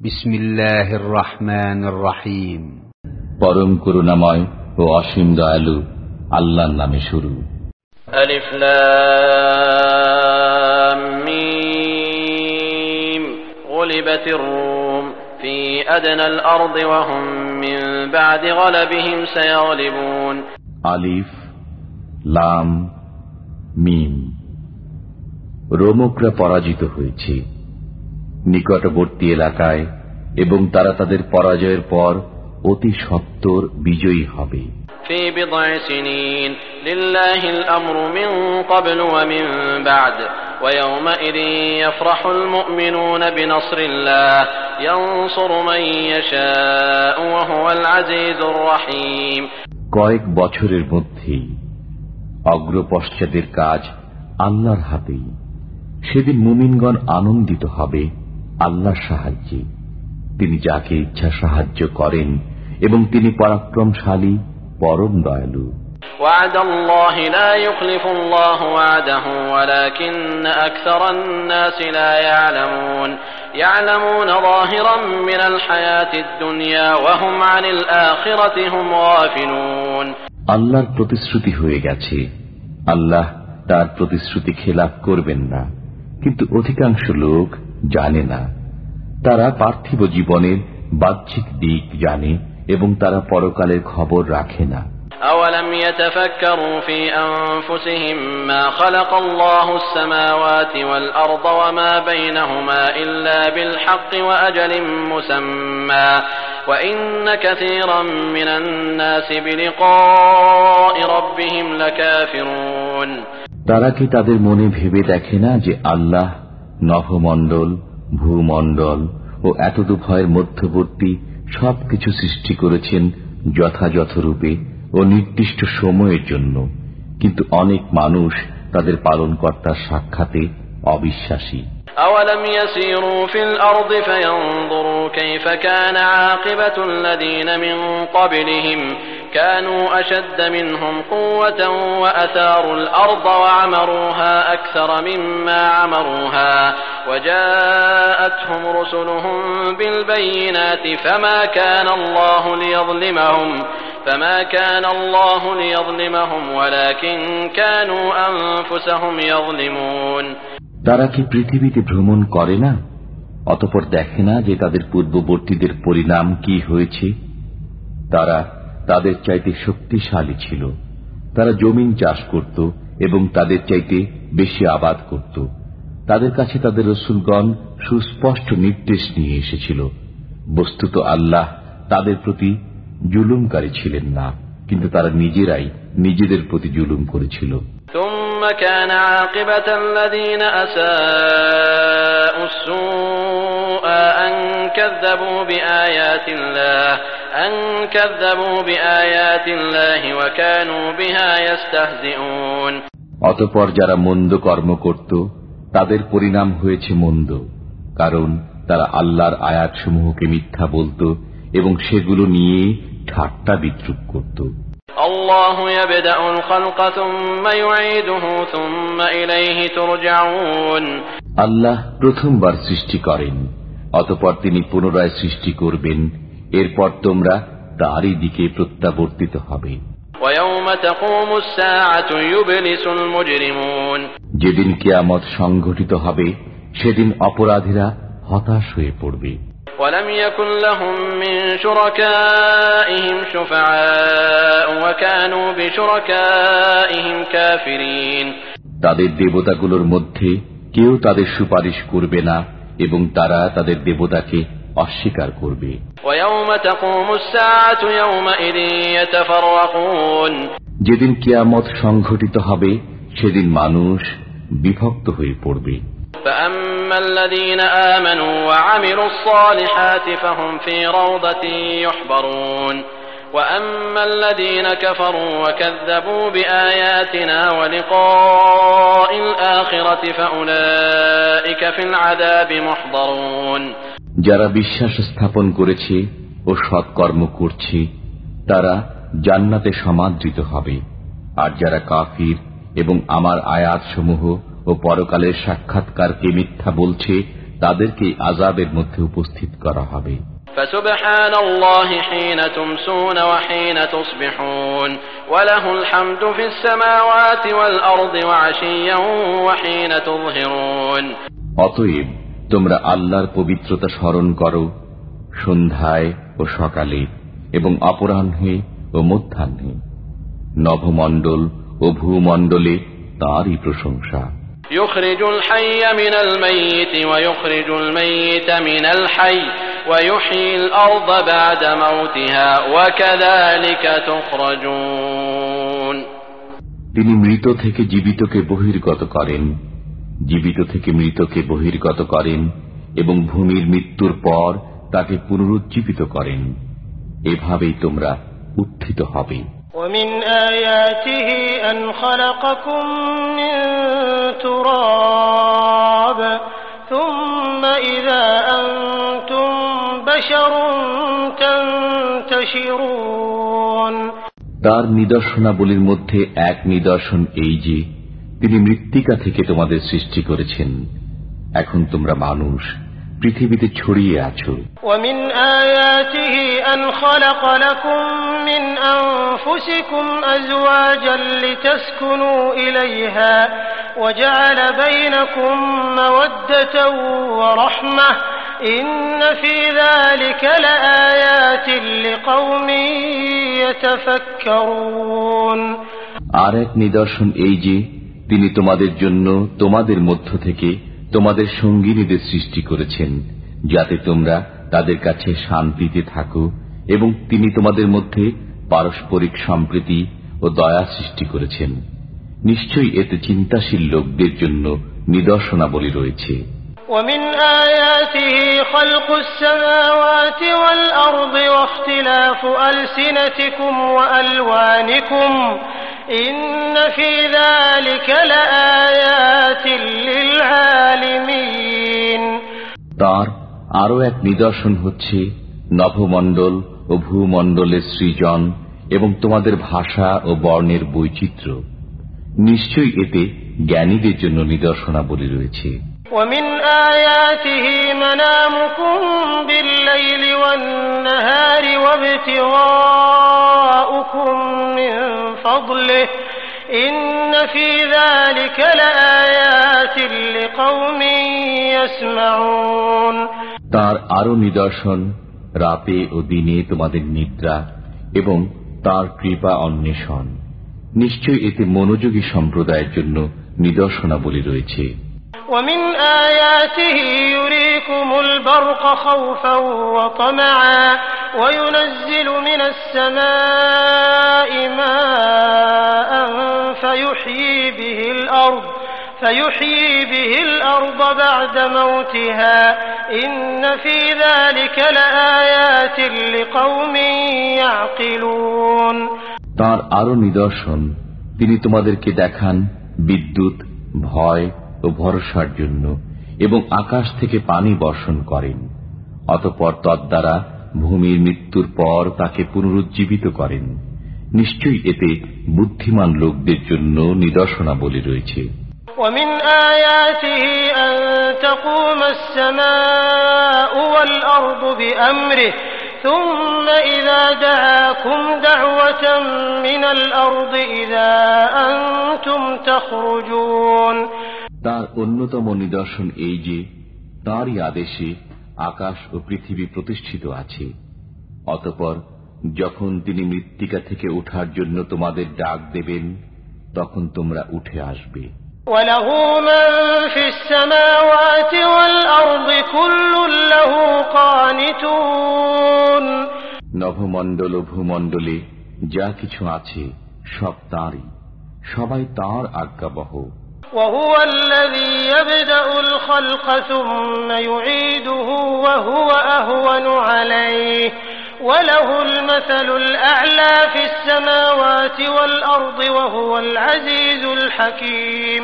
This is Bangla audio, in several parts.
বিসমিল্লাহির রহমানির রহিম পরম করুণাময় ও অসীম দয়ালু আল্লাহর নামে শুরু। হুম আলিফ লাম মিম। রোমকরা পরাজিত হয়েছে। নিকটবর্তী এলাকায় এবং তারা তাদের পরাজয়ের পর অতি সত্বর বিজয়ী হবে في بضع سنين لله الأمر من قبل ومن بعد ويومئذ يفرح المؤمنون بنصر الله ينصر من يشاء وهو العزيز الرحيم কয়েক বছরের মধ্যেই অগ্রপশ্চাদের কাজ আল্লাহর হাতেই সেদিন মুমিনগণ আনন্দিত হবে আল্লাহর সাহায্যে তিনি যাকে ইচ্ছা সাহায্য করেন এবং তিনি পরাক্রমশালী পরম দয়ালু وعد الله لا يخلف الله وعده ولكن أكثر الناس لا يعلمون يعلمون ظاهرا من الحياة الدنيا وهم عن الآخرة هم غافلون আল্লাহর প্রতিশ্রুতি হয়ে গেছে আল্লাহ তার প্রতিশ্রুতি খেলাপ করবেন না কিন্তু অধিকাংশ লোক জানে না তারা পার্থিব জীবনের বাহ্যিক দিক জানে এবং তারা পরকালের খবর রাখে না أولم يتفكروا في أنفسهم ما خلق الله السماوات والأرض وما بينهما إلا بالحق وأجل مسمى وإن كثيرا من الناس بلقاء ربهم لكافرون তারা কি তাদের মনে ভেবে দেখে না যে আল্লাহ নভমণ্ডল ভূমণ্ডল ও এতদুভয়ের মধ্যবর্তী সবকিছু সৃষ্টি করেছেন যথাযথ রূপে ও নির্দিষ্ট সময়ের জন্য কিন্তু অনেক মানুষ তাদের পালনকর্তার সাক্ষাতে অবিশ্বাসী أولم يسيروا في الأرض فينظروا كيف كان عاقبة الذين من قبلهم كانوا أشد منهم قوة وأثاروا الأرض وعمروها أكثر مما عمروها وجاءتهم رسلهم بالبينات فما كان الله ليظلمهم فما كان الله ليظلمهم ولكن كانوا أنفسهم يظلمون তারা কি পৃথিবীতে ভ্রমণ করে না অতপর দেখে না যে তাদের পূর্ববর্তীদের পরিণাম কি হয়েছে তারা তাদের চাইতে শক্তিশালী ছিল। তারা জমিন চাষ করত এবং তাদের চাইতে বেশি আবাদ করত। তাদের কাছে তাদের রসুলগণ সুস্পষ্ট নির্দেশ নিয়ে এসেছিল। বস্তুত আল্লাহ তাদের প্রতি জুলুমকারী ছিলেন না, কিন্তু তারা নিজেরাই নিজেদের প্রতি জুলুম করেছিল। ثم كان عاقبة الذين أساءوا السوء أن كذبوا بآيات الله أن كذبوا بآيات الله وكانوا بها يستهزئون অতপর যারা মন্দ কর্ম করত তাদের পরিণাম হয়েছে মন্দ কারণ তারা আল্লাহর আয়াতসমূহকে মিথ্যা বলত এবং সেগুলো নিয়ে ঠাট্টা বিদ্রুপ করত আল্লাহ প্রথমবার সৃষ্টি করেন অতপর তিনি পুনরায় সৃষ্টি করবেন এরপর তোমরা তারই দিকে প্রত্যাবর্তিত হবে। যেদিন কিয়ামত সংঘটিত হবে সেদিন অপরাধীরা হতাশ হয়ে পড়বে। ولم يكن لهم من شركائهم شفعاء وكانوا بشركائهم كافرين তাদের দেবতাগুলোর মধ্যে কেউ তাদের সুপারিশ করবে না এবং তারা তাদের দেবতাকে অস্বীকার করবে ويوم تقوم الساعة يومئذ يتفرقون যেদিন কেয়ামত সংঘটিত হবে সেদিন মানুষ বিভক্ত হয়ে পড়বে فأما الذين آمنوا وعملوا الصالحات فهم في روضة يحبرون وأما الذين كفروا وكذبوا بآياتنا ولقاء الآخرة فأولئك في العذاب محضرون যারা বিশ্বাস স্থাপন করেছে ও সৎকর্ম করছে তারা জান্নাতে সমাদৃত হবে আর যারা কাফির এবং আমার আয়াতসমূহ ও পরকালের সাক্ষাৎকারকে মিথ্যা বলছে তাদেরকে আজাবের মধ্যে উপস্থিত করা হবে فسبحان الله حين تمسون وحين تصبحون وله الحمد في السماوات والأرض وعشيا وحين تظهرون অতএব তোমরা আল্লাহর পবিত্রতা স্মরণ করো সন্ধ্যায় ও সকালে এবং অপরাহ্নে ও মধ্যাহ্নে নভমণ্ডল ও ভূমণ্ডলে তাঁরই প্রশংসা يخرج الحي من الميت ويخرج الميت من الحي ويحيي الأرض بعد موتها وكذلك تخرجون তিনি মৃত থেকে জীবিতকে বহির্গত করেন জীবিত থেকে মৃতকে বহির্গত করেন এবং ভূমির মৃত্যুর পর তাকে পুনরুজ্জীবিত করেন এভাবেই তোমরা উত্থিত হবে ومن آياته أن خلقكم من تراب ثم إذا أنتم بشر تنتشرون তার নিদর্শনাবলীর মধ্যে এক নিদর্শন এই যে তিনি মৃত্তিকা থেকে তোমাদের সৃষ্টি করেছেন এখন তোমরা মানুষ পৃথিবীতে ছড়িয়ে আছো ومن آياته أن خلق لكم من أنفسكم أزواجا لتسكنوا إليها وجعل بينكم مودة ورحمة إن في ذلك لآيات لقوم يتفكرون আর এক নিদর্শন এই যে তিনি তোমাদের জন্য তোমাদের মধ্য থেকে তোমাদের সঙ্গিনীদের সৃষ্টি করেছেন যাতে তোমরা তাদের কাছে শান্তিতে থাকো এবং তিনি তোমাদের মধ্যে পারস্পরিক সম্প্রীতি ও দয়া সৃষ্টি করেছেন নিশ্চয়ই এতে চিন্তাশীল লোকদের জন্য নিদর্শনাবলী রয়েছে ومن آياته خلق السماوات والأرض واختلاف ألسنتكم وألوانكم إن في ذلك لآيات للعالمين তার আরও এক নিদর্শন হচ্ছে নভমণ্ডল ও ভূমণ্ডলের সৃজন এবং তোমাদের ভাষা ও বর্ণের বৈচিত্র্য নিশ্চয়ই এতে জ্ঞানীদের জন্য নিদর্শনাবলী রয়েছে ومن آياته منامكم بالليل والنهار وابتغاؤكم من فضله إن في ذلك لآيات لقوم يسمعون তার আরো নিদর্শন রাতে ও দিনে তোমাদের নিদ্রা এবং তার কৃপা অন্বেষণ নিশ্চয় এতে মনোযোগী সম্প্রদায়ের জন্য নিদর্শনাবলী রয়েছে ومن آياته يريكم البرق خوفا وطمعا وينزل من السماء ماء فيحيي به الأرض فيحيي به الأرض بعد موتها إن في ذلك لآيات لقوم يعقلون তার আরো নিদর্শন তিনি তোমাদেরকে দেখান বিদ্যুৎ ভয় ও ভরসার জন্য এবং আকাশ থেকে পানি বর্ষণ করেন অতপর তদ্বারা ভূমির মৃত্যুর পর তাকে পুনরুজ্জীবিত করেন নিশ্চয়ই এতে বুদ্ধিমান লোকদের জন্য নিদর্শনাবলী রয়েছে ومن آياته أن تقوم السماء والأرض بأمره ثم إذا دعاكم دعوة من الأرض إذا أنتم تخرجون তার অন্যতম নিদর্শন এই যে তাঁরই আদেশে আকাশ ও পৃথিবী প্রতিষ্ঠিত আছে অতপর যখন তিনি মৃত্তিকা থেকে ওঠার জন্য তোমাদের ডাক দেবেন তখন তোমরা উঠে আসবে وله من في السماوات والأرض كل له قانتون নভমণ্ডল ও ভূমণ্ডলে যা কিছু আছে সব তাঁরই সবাই তাঁর আজ্ঞাবহ وهو الذي يبدأ الخلق ثم يعيده وهو أهون عليه وله المثل الأعلى في السماوات والأرض وهو العزيز الحكيم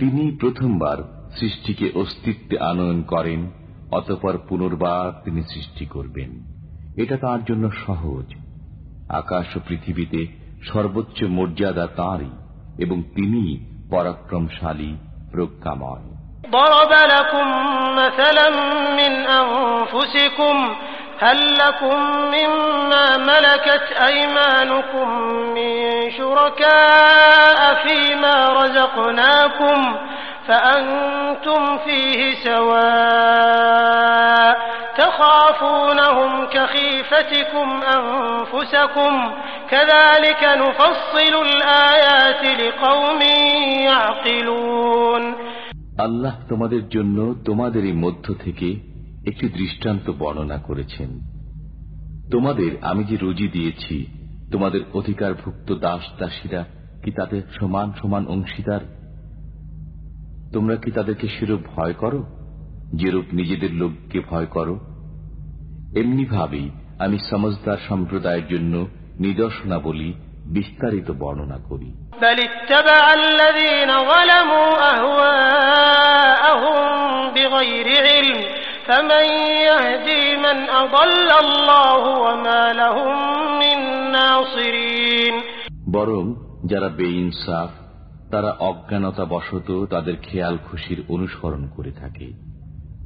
তিনি প্রথমবার সৃষ্টিকে অস্তিত্বে আনয়ন করেন অতপর পুনর্বার তিনি সৃষ্টি করবেন এটা তার জন্য সহজ আকাশ ও পৃথিবীতে সর্বোচ্চ মর্যাদা তাঁরই এবং তিনি পরাক্রমশালী প্রজ্ঞাময় ضرب لكم مثلا من أنفسكم هل لكم مما ملكت أيمانكم من شركاء فيما رزقناكم فأنتم فيه سواء تخافونهم كخيفتكم أنفسكم كذلك نفصل الآيات لقوم يعقلون আল্লাহ তোমাদের জন্য তোমাদের এই মধ্য থেকে একটি দৃষ্টান্ত বর্ণনা করেছেন। তোমাদের আমি যে রুজি দিয়েছি, তোমাদের অধিকারভুক্ত দাস দাসীরা কি তাদের সমান সমান অংশীদার? তোমরা কি তাদেরকে সেরূপ ভয় করো, যেরূপ নিজেদের লোককে ভয় করো? এমনি ভাবেই আমি সমজদার সম্প্রদায়ের জন্য নিদর্শনাবলী বিস্তারিত বর্ণনা করি। بل اتبع الذين ظلموا أهواءهم بغير علم فمن يهدي من أضل الله وما لهم من ناصرين বরং যারা বেইনসাফ তারা অজ্ঞানতা বশত তাদের খেয়াল খুশির অনুসরণ করে থাকে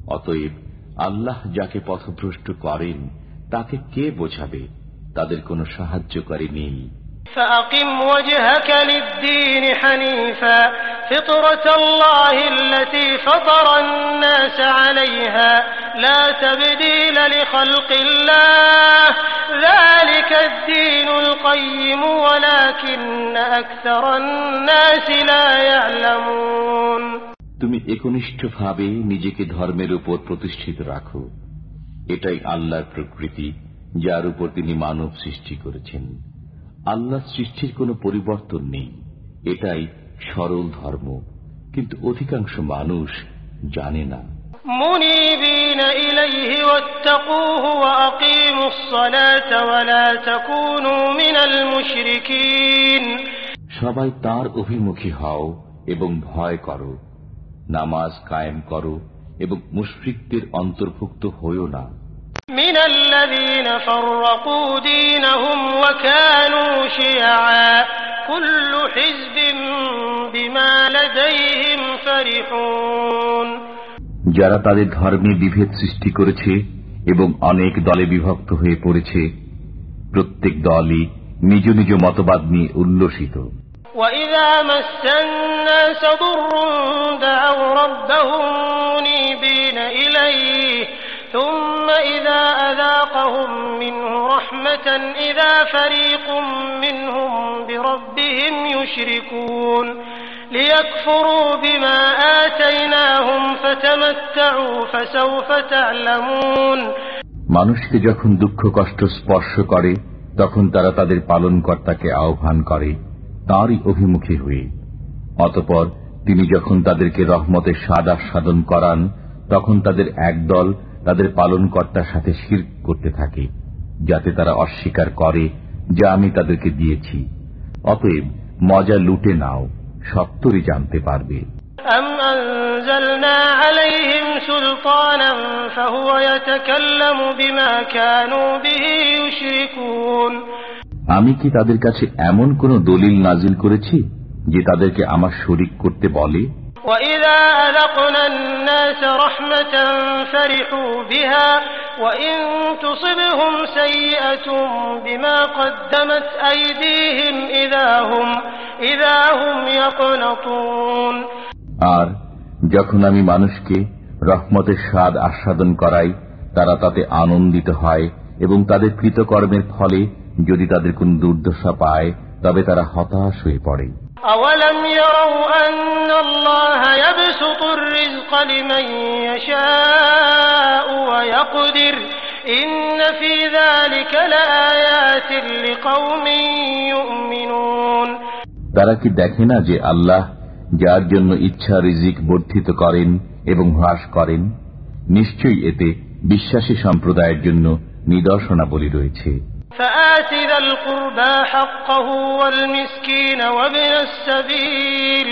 অতএব আল্লাহ যাকে পথভ্রষ্ট করেন তাকে কে বোঝাবে তাদের কোনো সাহায্যকারী নেই فأقم وجهك للدين حنيفا فطرة الله التي فطر الناس عليها لا تبديل لخلق الله ذلك الدين القيم ولكن أكثر الناس لا يعلمون তুমি একনিষ্ঠভাবে নিজেকে ধর্মের উপর প্রতিষ্ঠিত রাখো এটাই আল্লাহর প্রকৃতি যার উপর তিনি মানব সৃষ্টি করেছেন আল্লাহ সৃষ্টির কোনো পরিবর্তন নেই এটাই সরল ধর্ম কিন্তু অধিকাংশ মানুষ জানে না منيبين إليه واتقوه وأقيموا الصلاة ولا تكونوا من المشركين সবাই তার অভিমুখী হও এবং ভয় করো নামাজ কায়েম করো এবং মুশফিকদের অন্তর্ভুক্ত হইও না من الذين فرقوا دينهم وكانوا شيعا كل حزب بما لديهم فرحون যারা তাদের ধর্মে বিভেদ সৃষ্টি করেছে এবং অনেক দলে বিভক্ত হয়ে পড়েছে প্রত্যেক দলই নিজ নিজ মতবাদ নিয়ে উল্লসিত وإذا مس الناس ضر دعوا ربهم منيبين إليه ثم إذا أذاقهم منه رحمة إذا فريق منهم بربهم يشركون ليكفروا بما آتيناهم فتمتعوا فسوف تعلمون মানুষকে যখন দুঃখ কষ্ট স্পর্শ করে তখন তারা তাদের পালনকর্তাকে আহ্বান করে তাঁরই অভিমুখী হয়ে অতপর তিনি যখন তাদেরকে রহমতের স্বাদ আস্বাদন করান তখন তাদের একদল তাদের পালনকর্তার সাথে শির করতে থাকে যাতে তারা অস্বীকার করে যা আমি তাদেরকে দিয়েছি। অতএব মজা লুটে নাও সত্তরই জানতে পারবে। আমি কি তাদের কাছে এমন কোন দলিল নাজিল করেছি যে তাদেরকে আমার শরিক করতে বলে? وإذا أذقنا الناس رحمة فرحوا بها وإن تصبهم سيئة بما قدمت أيديهم إذا هم, إذا هم يقنطون আর যখন আমি মানুষকে রহমতের স্বাদ আস্বাদন করাই তারা তাতে আনন্দিত হয় এবং তাদের কৃতকর্মের ফলে যদি তাদের কোন দুর্দশা পায় তবে তারা হতাশ হয়ে পড়ে أولم يروا أن الله يبسط الرزق لمن يشاء ويقدر إن في ذلك لآيات لقوم يؤمنون তারা কি দেখে না যে আল্লাহ যার জন্য ইচ্ছা রিজিক বর্ধিত করেন এবং হ্রাস করেন নিশ্চয়ই এতে বিশ্বাসী সম্প্রদায়ের জন্য নিদর্শনাবলী রয়েছে فآت ذا القربى حقه والمسكين وابن السبيل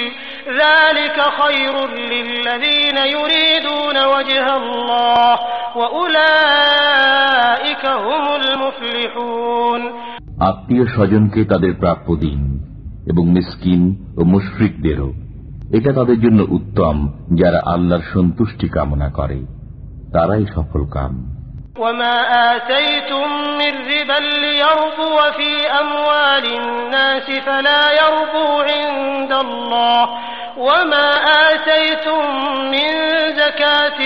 ذلك خير للذين يريدون وجه الله وأولئك هم المفلحون আত্মীয় স্বজনকে তাদের প্রাপ্য দিন এবং মিসকিন ও মুশফিকদেরও এটা তাদের জন্য উত্তম যারা আল্লাহর সন্তুষ্টি কামনা করে তারাই সফল কাম وما آتيتم من ربا ليربو في أموال الناس فلا يربو عند الله وما آتيتم من زكاة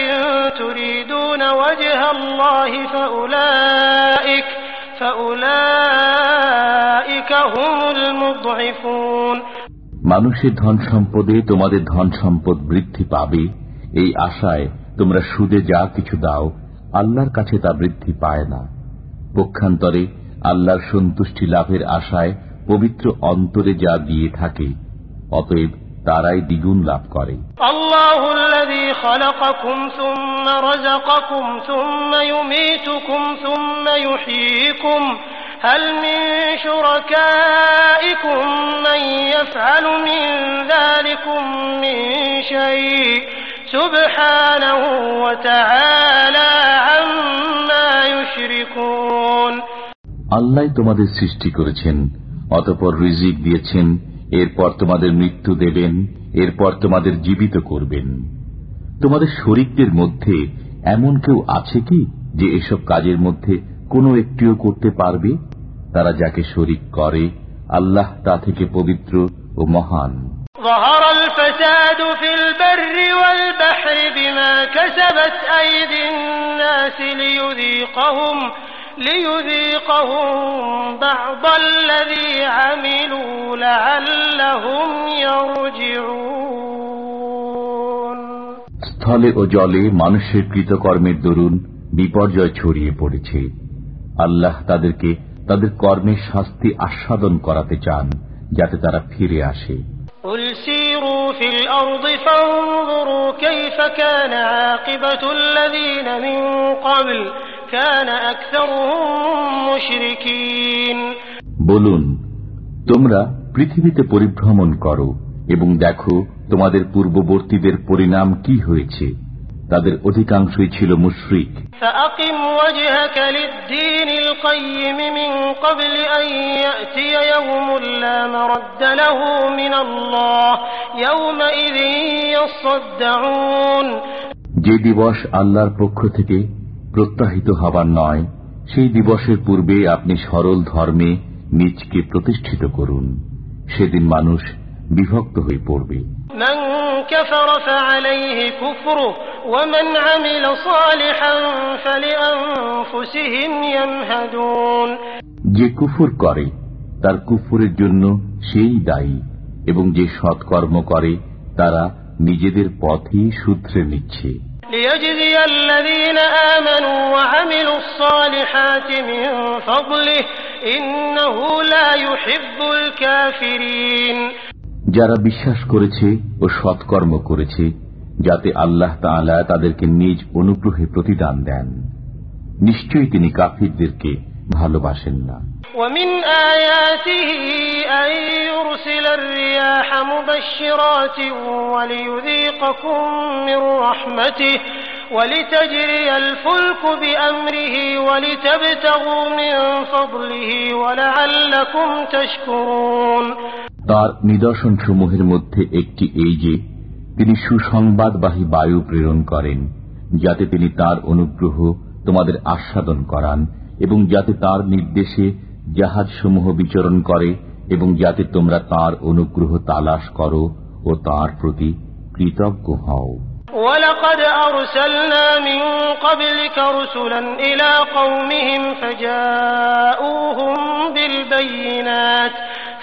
تريدون وجه الله فأولئك فأولئك هم المضعفون মানুষের ধন সম্পদে তোমাদের ধন সম্পদ বৃদ্ধি পাবে এই আশায় তোমরা সুদে যা কিছু দাও আল্লাহর কাছে তা বৃদ্ধি পায় না। পক্ষান্তরে আল্লাহর সন্তুষ্টি লাভের আশায় পবিত্র অন্তরে যা দিয়ে থাকে, অতএব তারাই দ্বিগুণ লাভ করে। আল্লাহ আল্লাহ তোমাদের সৃষ্টি করেছেন, অতপর রিজিক দিয়েছেন, এরপর তোমাদের মৃত্যু দেবেন, এরপর তোমাদের জীবিত করবেন। তোমাদের শরিকদের মধ্যে এমন কেউ আছে কি যে এসব কাজের মধ্যে কোনো একটিও করতে পারবে? তারা যাকে শরিক করে, আল্লাহ তা থেকে পবিত্র ও মহান। ظهر الفساد في البر والبحر بما كسبت أيدي الناس ليذيقهم ليذيقهم بعض الذي عملوا لعلهم يرجعون স্থলে ও জলে মানুষের কৃতকর্মের দরুন বিপর্যয় ছড়িয়ে পড়েছে আল্লাহ তাদেরকে তাদের কর্মের শাস্তি আস্বাদন করাতে চান যাতে তারা ফিরে আসে قل سيروا في الأرض فانظروا كيف كان عاقبة الذين من قبل كان أكثرهم مشركين বলুন তোমরা পৃথিবীতে পরিভ্রমণ করো এবং দেখো তোমাদের পূর্ববর্তীদের পরিণাম কি হয়েছে তাদের অধিকাংশই ছিল মুশ্রিক। যে দিবস আল্লাহর পক্ষ থেকে প্রত্যাহিত হবার নয় সেই দিবসের পূর্বে আপনি সরল ধর্মে নিজকে প্রতিষ্ঠিত করুন। সেদিন মানুষ বিভক্ত হয়ে পড়বে من كفر فعليه كفره ومن عمل صالحا فلأنفسهم يمهدون যে কুফর করে তার কুফরের জন্য সেই দায়ী এবং যে সৎকর্ম করে তারা নিজেদের পথেই সূত্রে নিচ্ছে ليجزي الذين آمنوا وعملوا الصالحات من فضله إنه لا يحب الكافرين যারা বিশ্বাস করেছে ও সৎকর্ম করেছে যাতে আল্লাহ তাআলা তাদেরকে নিজ অনুগ্রহে প্রতিদান দেন নিশ্চয়ই তিনি কাফিরদেরকে ভালোবাসেন না ومن آياته أن يرسل الرياح مبشرات وليذيقكم من رحمته ولتجري الفلك بأمره ولتبتغوا من فضله ولعلكم تشكرون তার নিদর্শনসমূহের মধ্যে একটি এই যে তিনি সুসংবাদবাহী বায়ু প্রেরণ করেন যাতে তিনি তার অনুগ্রহ তোমাদের আস্বাদন করান এবং যাতে তার নির্দেশে জাহাজসমূহ বিচরণ করে এবং যাতে তোমরা তার অনুগ্রহ তালাশ করো ও তার প্রতি কৃতজ্ঞ হও ولقد أرسلنا من قبلك رسلا إلى قومهم فجاءوهم بالبينات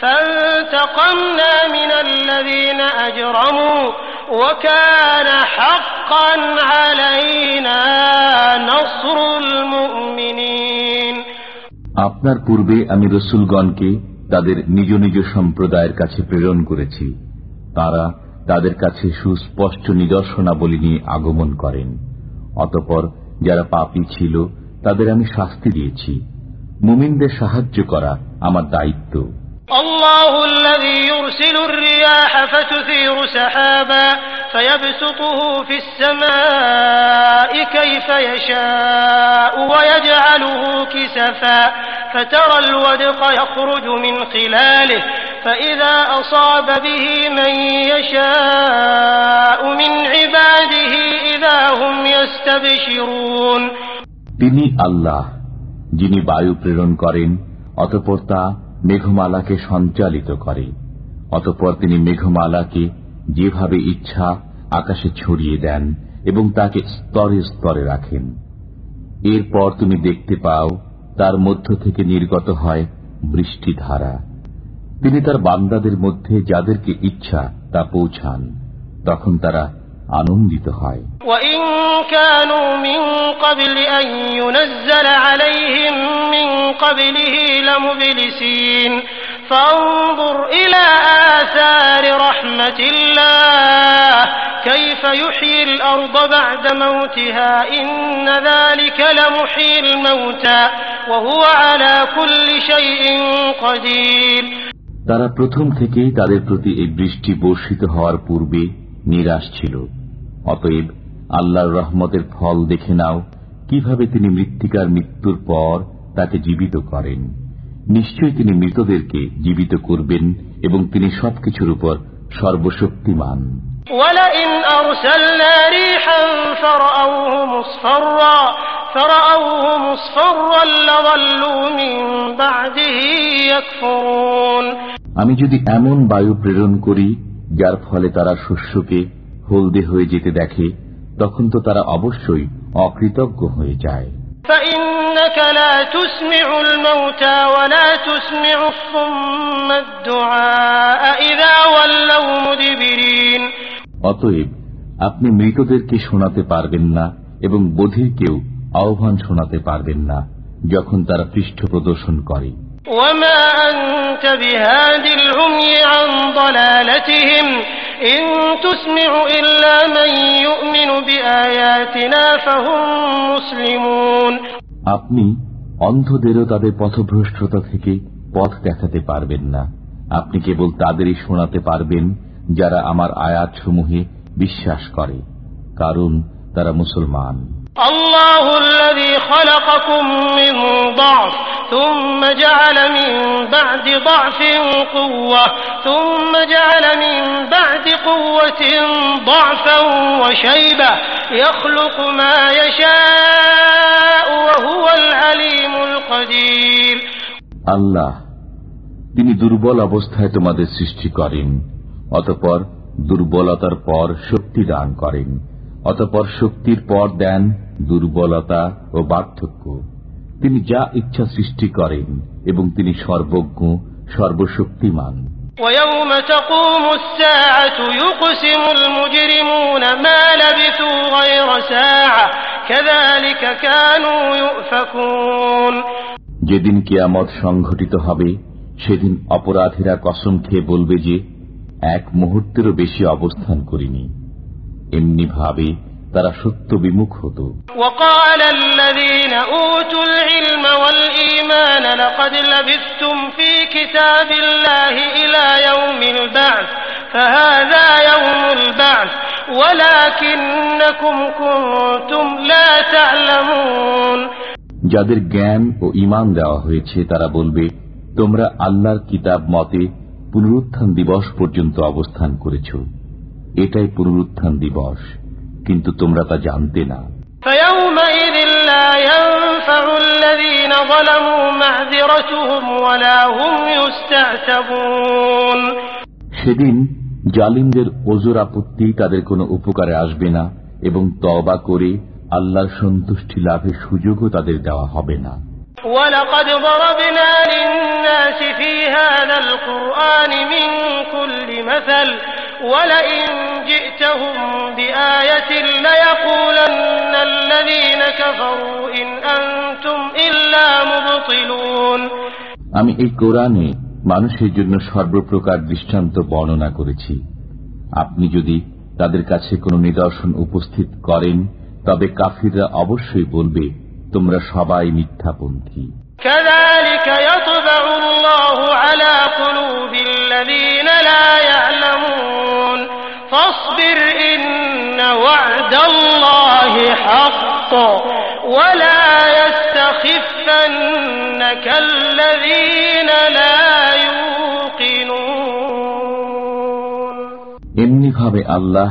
فانتقمنا من الذين أجرموا وكان حقا علينا نصر المؤمنين আপনার পূর্বে আমি রসুলগণকে তাদের নিজ নিজ সম্প্রদায়ের কাছে প্রেরণ করেছি তারা তাদের কাছে সুস্পষ্ট নিদর্শনাবলী নিয়ে আগমন করেন। অতপর যারা পাপি ছিল, তাদের আমি শাস্তি দিয়েছি। মুমিনদের সাহায্য করা আমার দায়িত্ব। الله الذي يرسل الرياح فتثير سحابا فيبسطه في السماء كيف يشاء ويجعله كسفا فترى الودق يخرج من خلاله فإذا أصاب به من يشاء من عباده إذا هم يستبشرون তিনি আল্লাহ যিনি বায়ু প্রেরণ করেন অতপর তা মেঘমালাকে সঞ্চালিত করে। অতপর তিনি মেঘমালাকে যেভাবে ইচ্ছা আকাশে ছড়িয়ে দেন এবং তাকে স্তরে স্তরে রাখেন। এরপর তুমি দেখতে পাও, তার মধ্য থেকে নির্গত হয় বৃষ্টিধারা তিনি তার বান্দাদের মধ্যে যাদেরকে ইচ্ছা তা পৌঁছান। তখন তারা আনন্দিত হয়। তারা প্রথম থেকেই তাদের প্রতি এই বৃষ্টি বর্ষিত হওয়ার পূর্বে নিরাশ ছিল অতএব আল্লাহর রহমতের ফল দেখে নাও কিভাবে তিনি মৃত্তিকার মৃত্যুর পর তাকে জীবিত করেন নিশ্চয়ই তিনি মৃতদেরকে জীবিত করবেন এবং তিনি সবকিছুর উপর সর্বশক্তিমান ولئن أرسلنا ريحا فرأوه مصفرا فرأوه مصفرا لظلوا من بعده يكفرون আমি যদি এমন বায়ু প্রেরণ করি যার ফলে তারা শস্যকে হলদে হয়ে যেতে দেখে তখন তো তারা অবশ্যই অকৃতজ্ঞ হয়ে যায়। অতএব আপনি মৃতদেরকে শোনাতে পারবেন না এবং বধিরকেও আহ্বান শোনাতে পারবেন না যখন তারা পৃষ্ঠ প্রদর্শন করে। وما أنت بهاد العمي عن ضلالتهم إن تسمع إلا من يؤمن بآياتنا فهم مسلمون আপনি অন্ধদেরও তাদের পথভ্রষ্টতা থেকে পথ দেখাতে পারবেন না আপনি কেবল তাদেরই শোনাতে পারবেন যারা আমার আয়াতসমূহে বিশ্বাস করে কারণ তারা মুসলমান الله الذي خلقكم من ضعف ثم جعل من بعد ضعف قوة ثم جعل من بعد قوة ضعفا وشيبة يخلق ما يشاء وهو العليم القدير আল্লাহ তিনি দুর্বল অবস্থায় তোমাদের সৃষ্টি করেন অতপর দুর্বলতার পর শক্তি দান করেন অতপর শক্তির পর দেন দুর্বলতা ও পার্থক্য তিনি যা ইচ্ছা সৃষ্টি করেন এবং তিনি সর্বজ্ঞ সর্বশক্তিমান ويوم تقوم الساعة يقسم المجرمون ما لبثوا غير ساعة كذلك كانوا يؤفكون যেদিন কিয়ামত সংঘটিত হবে সেদিন অপরাধীরা কসম খেয়ে বলবে যে এক মুহূর্তেরও বেশি অবস্থান করিনি এমনিভাবে তারা সত্য বিমুখ হত। যাদের জ্ঞান ও ইমান দেওয়া হয়েছে তারা বলবে তোমরা আল্লাহর কিতাব মতে পুনরুত্থান দিবস পর্যন্ত অবস্থান করেছ। এটাই পুনরুত্থান দিবস কিন্তু তোমরা তা জানতে না فيومئذ لا ينفع الذين ظلموا معذرتهم ولا هم يستعتبون সেদিন জালিমদের ওজোর আপত্তি তাদের কোনো উপকারে আসবে না এবং তবা করে আল্লাহর সন্তুষ্টি লাভের সুযোগও তাদের দেওয়া হবে না ولقد ضربنا للناس في هذا القرآن من كل مثل ولئن جئتهم بآية ليقولن الذين كفروا إن أنتم إلا مبطلون আমি এই কোরআনে মানুষের জন্য সর্বপ্রকার দৃষ্টান্ত বর্ণনা করেছি আপনি যদি তাদের কাছে কোনো নিদর্শন উপস্থিত করেন তবে কাফিররা অবশ্যই বলবে তোমরা সবাই মিথ্যাপন্থী فاصبر إن وعد الله حق ولا يستخفنك الذين لا يوقنون কিভাবে আল্লাহ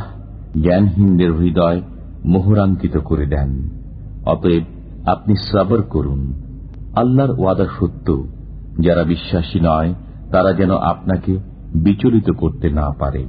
জ্ঞানহীনদের হৃদয় মোহরাঙ্কিত করে দেন অতএব আপনি শ্রাবর করুন আল্লাহর ওয়াদা সত্য যারা বিশ্বাসী নয় তারা যেন আপনাকে বিচলিত করতে না পারে